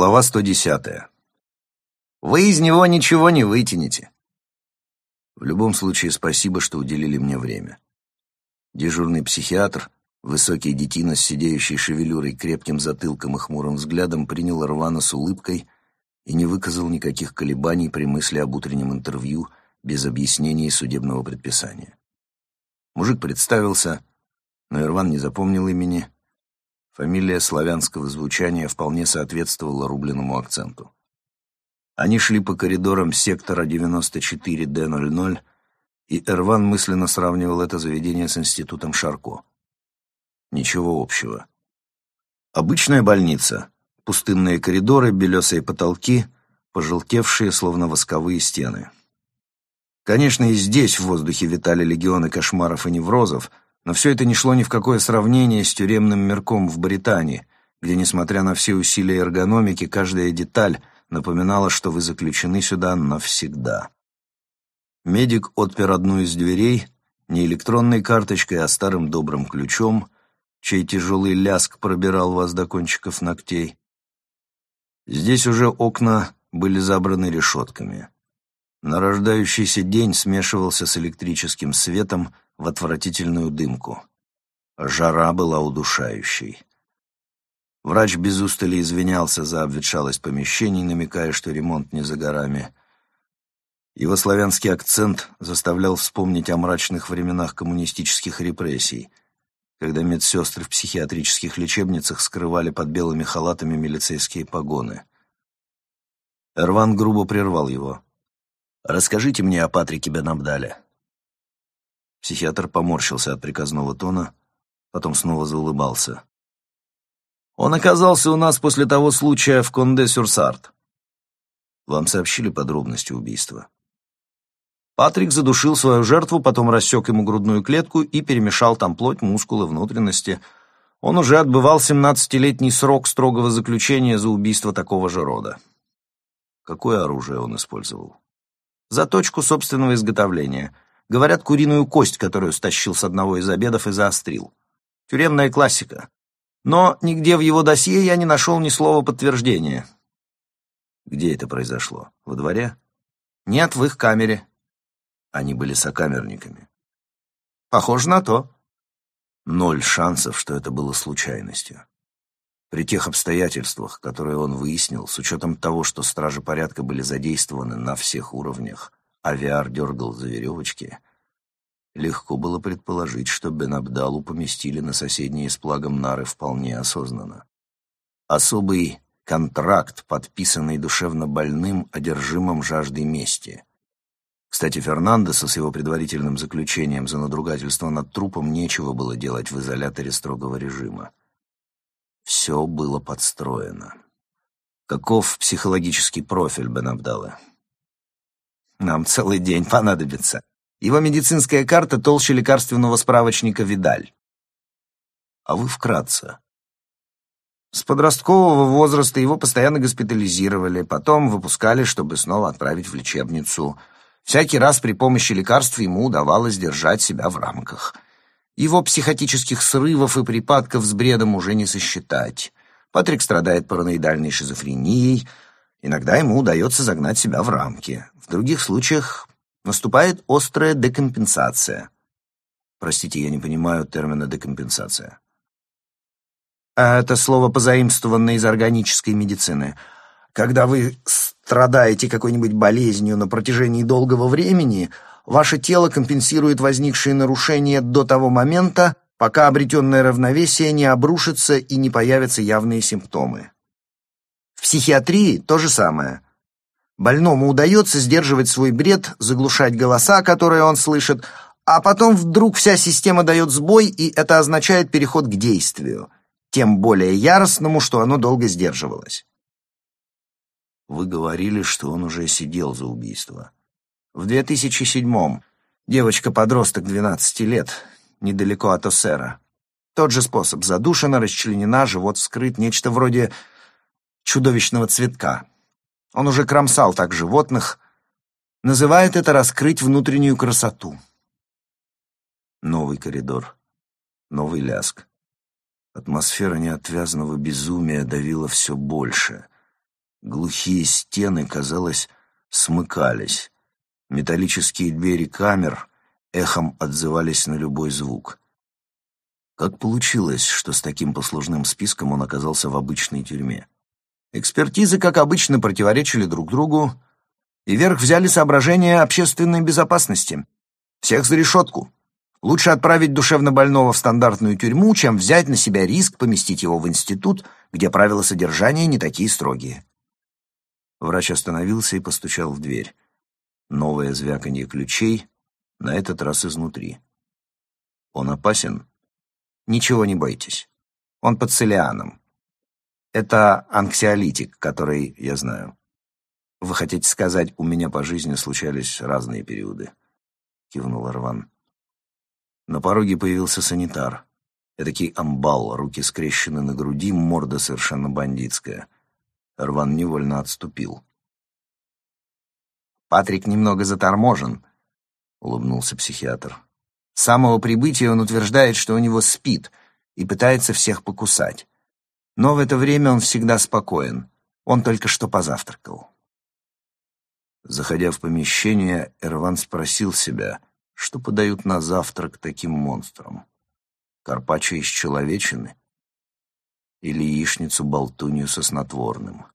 Глава 110. Вы из него ничего не вытянете. В любом случае, спасибо, что уделили мне время. Дежурный психиатр, высокий детина с сидеющей шевелюрой, крепким затылком и хмурым взглядом, принял Рвана с улыбкой и не выказал никаких колебаний при мысли об утреннем интервью без объяснений судебного предписания. Мужик представился, но Ирван не запомнил имени. Фамилия славянского звучания вполне соответствовала рубленому акценту. Они шли по коридорам сектора 94D00, и Эрван мысленно сравнивал это заведение с институтом Шарко. Ничего общего. Обычная больница. Пустынные коридоры, белесые потолки, пожелтевшие, словно восковые стены. Конечно, и здесь в воздухе витали легионы кошмаров и неврозов, но все это не шло ни в какое сравнение с тюремным мирком в Британии, где, несмотря на все усилия эргономики, каждая деталь напоминала, что вы заключены сюда навсегда. Медик отпер одну из дверей, не электронной карточкой, а старым добрым ключом, чей тяжелый ляск пробирал вас до кончиков ногтей. Здесь уже окна были забраны решетками. Нарождающийся день смешивался с электрическим светом в отвратительную дымку. Жара была удушающей. Врач без устали извинялся за обветшалость помещений, намекая, что ремонт не за горами. Его славянский акцент заставлял вспомнить о мрачных временах коммунистических репрессий, когда медсестры в психиатрических лечебницах скрывали под белыми халатами милицейские погоны. Эрван грубо прервал его. Расскажите мне о Патрике Бенабдале». Психиатр поморщился от приказного тона, потом снова заулыбался. «Он оказался у нас после того случая в Конде-Сюрсарт. Вам сообщили подробности убийства?» Патрик задушил свою жертву, потом рассек ему грудную клетку и перемешал там плоть, мускулы, внутренности. Он уже отбывал 17-летний срок строгого заключения за убийство такого же рода. Какое оружие он использовал? Заточку собственного изготовления. Говорят, куриную кость, которую стащил с одного из обедов и заострил. Тюремная классика. Но нигде в его досье я не нашел ни слова подтверждения. Где это произошло? Во дворе? Нет, в их камере. Они были сокамерниками. Похоже на то. Ноль шансов, что это было случайностью. При тех обстоятельствах, которые он выяснил, с учетом того, что стражи порядка были задействованы на всех уровнях, а Виар дергал за веревочки, легко было предположить, что Бен-Абдалу поместили на соседние с плагом нары вполне осознанно. Особый контракт, подписанный душевно больным, одержимым жаждой мести. Кстати, Фернандесу с его предварительным заключением за надругательство над трупом нечего было делать в изоляторе строгого режима. Все было подстроено. Каков психологический профиль Бенабдала? Нам целый день понадобится. Его медицинская карта толще лекарственного справочника «Видаль». А вы вкратце. С подросткового возраста его постоянно госпитализировали, потом выпускали, чтобы снова отправить в лечебницу. Всякий раз при помощи лекарств ему удавалось держать себя в рамках – его психотических срывов и припадков с бредом уже не сосчитать. Патрик страдает параноидальной шизофренией. Иногда ему удается загнать себя в рамки. В других случаях наступает острая декомпенсация. Простите, я не понимаю термина «декомпенсация». А это слово позаимствованное из органической медицины. Когда вы страдаете какой-нибудь болезнью на протяжении долгого времени – Ваше тело компенсирует возникшие нарушения до того момента, пока обретенное равновесие не обрушится и не появятся явные симптомы. В психиатрии то же самое. Больному удается сдерживать свой бред, заглушать голоса, которые он слышит, а потом вдруг вся система дает сбой, и это означает переход к действию, тем более яростному, что оно долго сдерживалось. Вы говорили, что он уже сидел за убийство. В 2007-м. Девочка-подросток 12 лет, недалеко от Осера. Тот же способ. Задушена, расчленена, живот вскрыт, нечто вроде чудовищного цветка. Он уже кромсал так животных. Называет это раскрыть внутреннюю красоту. Новый коридор. Новый ляск. Атмосфера неотвязного безумия давила все больше. Глухие стены, казалось, смыкались. Металлические двери камер эхом отзывались на любой звук. Как получилось, что с таким послужным списком он оказался в обычной тюрьме? Экспертизы, как обычно, противоречили друг другу, и вверх взяли соображения общественной безопасности. Всех за решетку. Лучше отправить душевнобольного в стандартную тюрьму, чем взять на себя риск поместить его в институт, где правила содержания не такие строгие. Врач остановился и постучал в дверь. Новое звяканье ключей, на этот раз изнутри. Он опасен? Ничего не бойтесь. Он под целианом. Это анксиолитик, который я знаю. Вы хотите сказать, у меня по жизни случались разные периоды? Кивнул Рван. На пороге появился санитар. Эдакий амбал, руки скрещены на груди, морда совершенно бандитская. Рван невольно отступил. «Патрик немного заторможен», — улыбнулся психиатр. «С самого прибытия он утверждает, что у него спит, и пытается всех покусать. Но в это время он всегда спокоен. Он только что позавтракал». Заходя в помещение, Эрван спросил себя — что подают на завтрак таким монстрам? Карпаччо из человечины? Или яичницу-болтунью со снотворным?